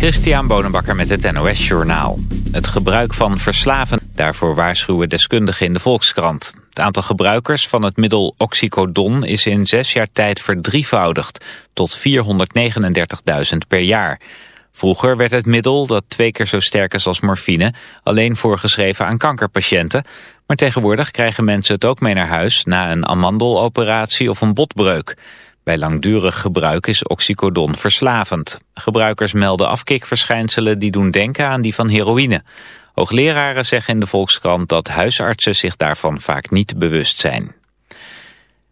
Christian Bonenbakker met het NOS Journaal. Het gebruik van verslaven, daarvoor waarschuwen deskundigen in de Volkskrant. Het aantal gebruikers van het middel oxycodon is in zes jaar tijd verdrievoudigd, tot 439.000 per jaar. Vroeger werd het middel, dat twee keer zo sterk is als morfine, alleen voorgeschreven aan kankerpatiënten. Maar tegenwoordig krijgen mensen het ook mee naar huis na een amandeloperatie of een botbreuk. Bij langdurig gebruik is oxycodon verslavend. Gebruikers melden afkikverschijnselen die doen denken aan die van heroïne. Hoogleraren zeggen in de Volkskrant dat huisartsen zich daarvan vaak niet bewust zijn.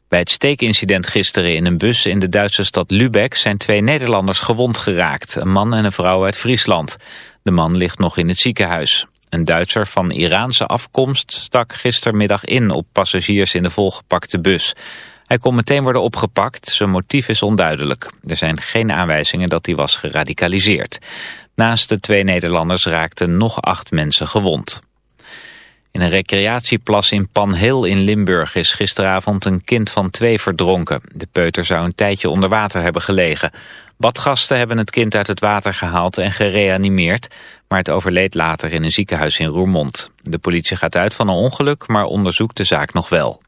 Bij het steekincident gisteren in een bus in de Duitse stad Lübeck zijn twee Nederlanders gewond geraakt. Een man en een vrouw uit Friesland. De man ligt nog in het ziekenhuis. Een Duitser van Iraanse afkomst stak gistermiddag in op passagiers in de volgepakte bus. Hij kon meteen worden opgepakt, zijn motief is onduidelijk. Er zijn geen aanwijzingen dat hij was geradicaliseerd. Naast de twee Nederlanders raakten nog acht mensen gewond. In een recreatieplas in Panheel in Limburg is gisteravond een kind van twee verdronken. De peuter zou een tijdje onder water hebben gelegen. Badgasten hebben het kind uit het water gehaald en gereanimeerd, maar het overleed later in een ziekenhuis in Roermond. De politie gaat uit van een ongeluk, maar onderzoekt de zaak nog wel.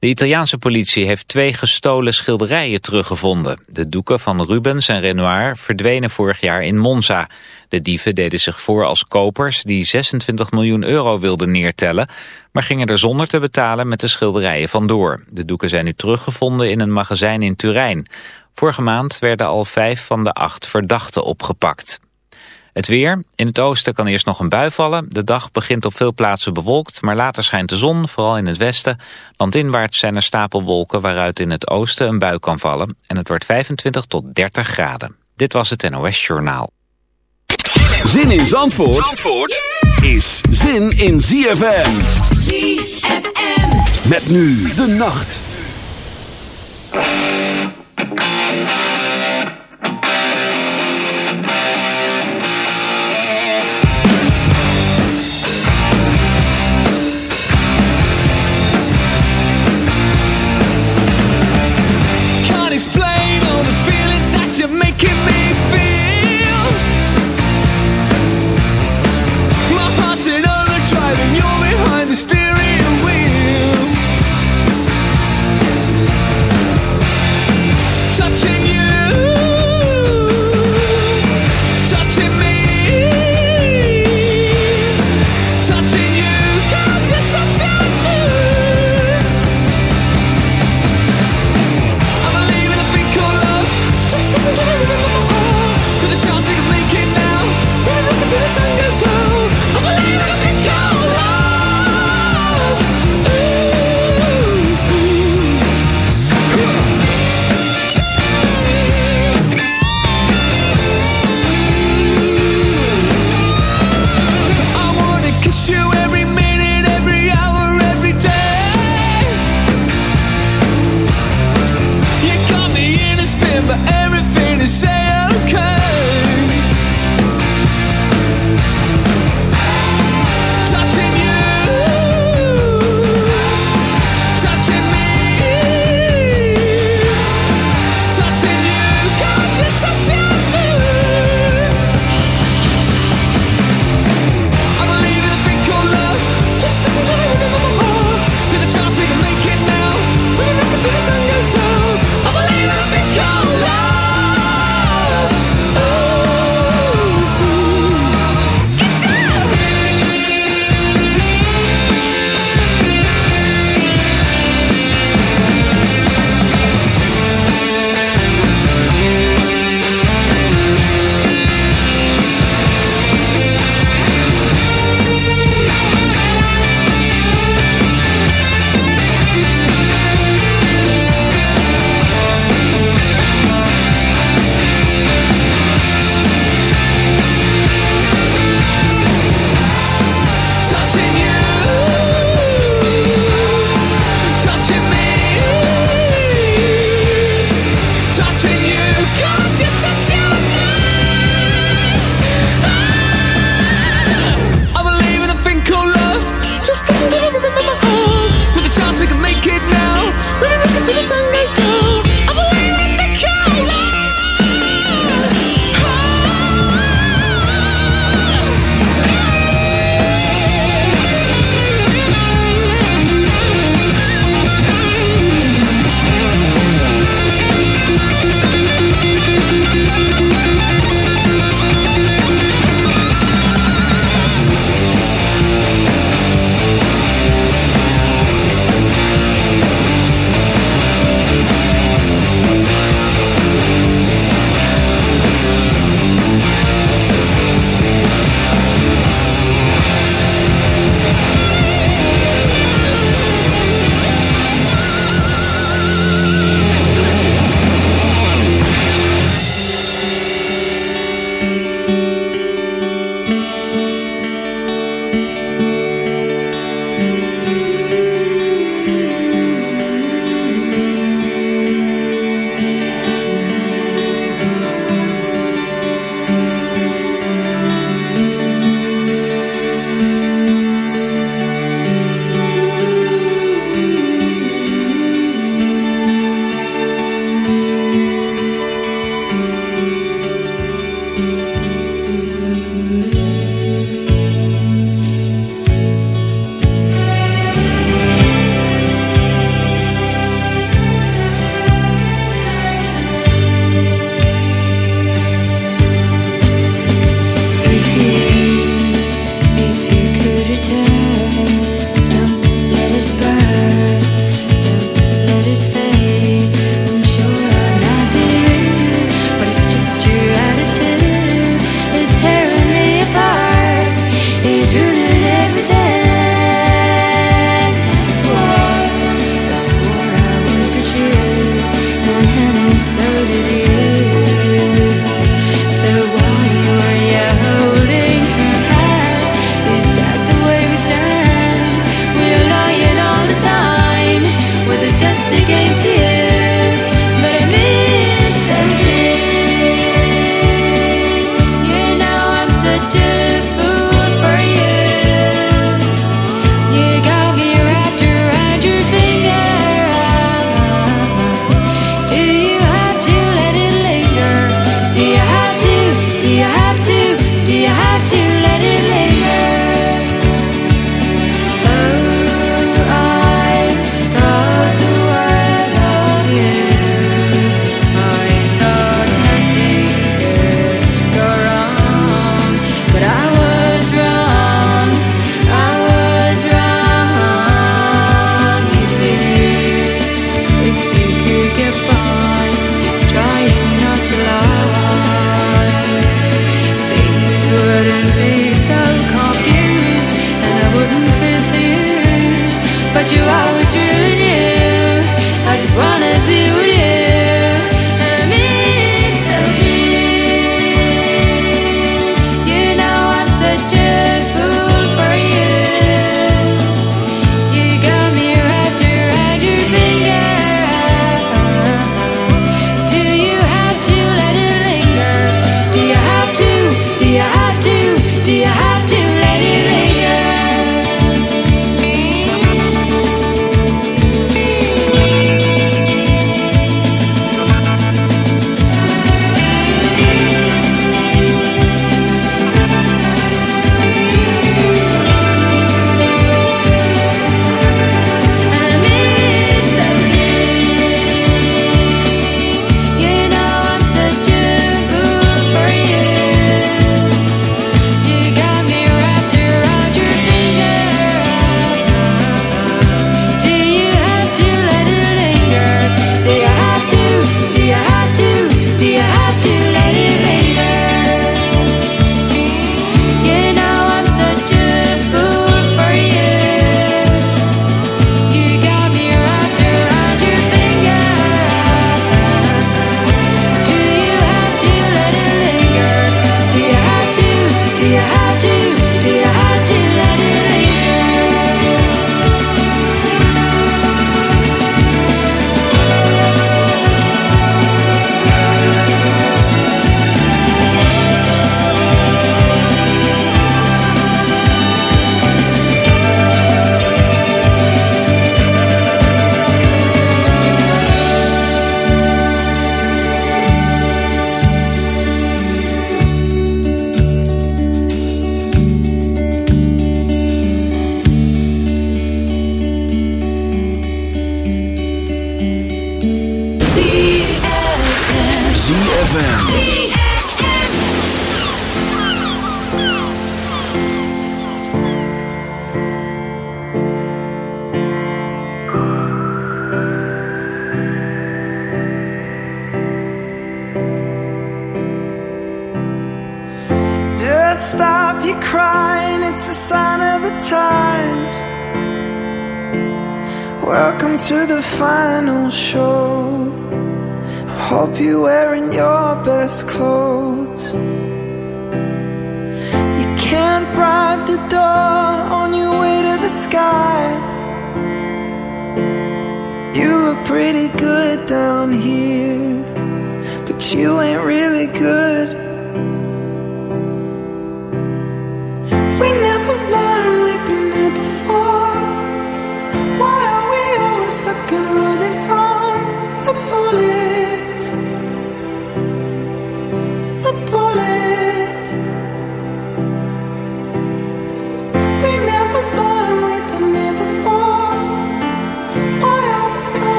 De Italiaanse politie heeft twee gestolen schilderijen teruggevonden. De doeken van Rubens en Renoir verdwenen vorig jaar in Monza. De dieven deden zich voor als kopers die 26 miljoen euro wilden neertellen... maar gingen er zonder te betalen met de schilderijen vandoor. De doeken zijn nu teruggevonden in een magazijn in Turijn. Vorige maand werden al vijf van de acht verdachten opgepakt. Het weer. In het oosten kan eerst nog een bui vallen. De dag begint op veel plaatsen bewolkt, maar later schijnt de zon, vooral in het westen. Landinwaarts zijn er stapelwolken waaruit in het oosten een bui kan vallen. En het wordt 25 tot 30 graden. Dit was het NOS Journaal. Zin in Zandvoort, Zandvoort is zin in ZFM. ZFM. Met nu de nacht. driving, you're behind the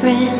friend.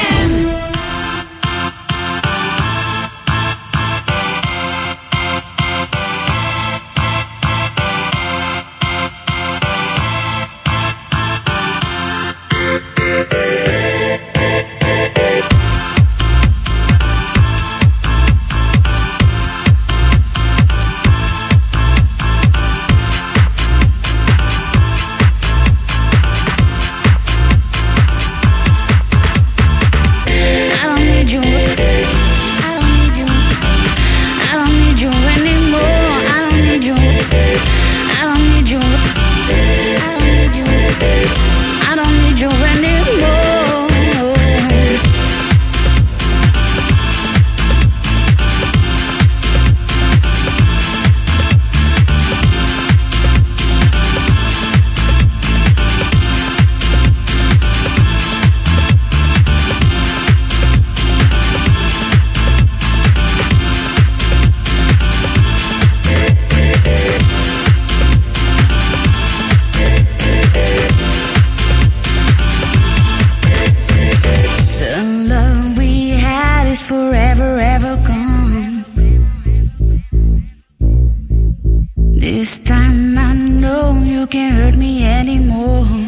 forever, ever gone. This time I know you can't hurt me anymore.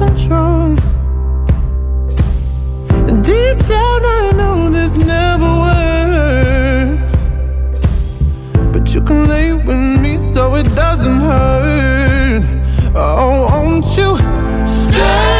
control. Deep down, I know this never works. But you can lay with me so it doesn't hurt. Oh, won't you stay?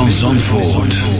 van Zandvoort.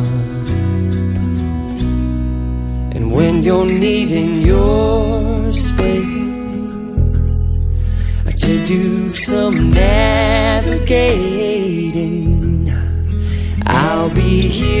You're needing your space. To do some navigating, I'll be here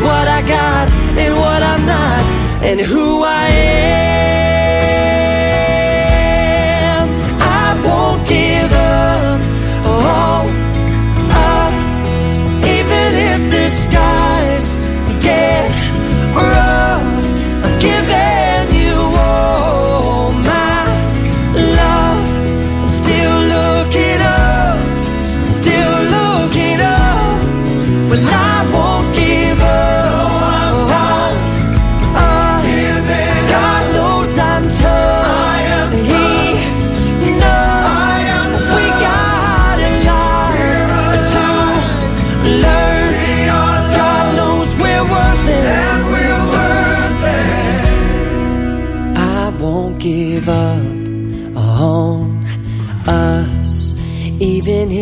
what I got and what I'm not, and who I am.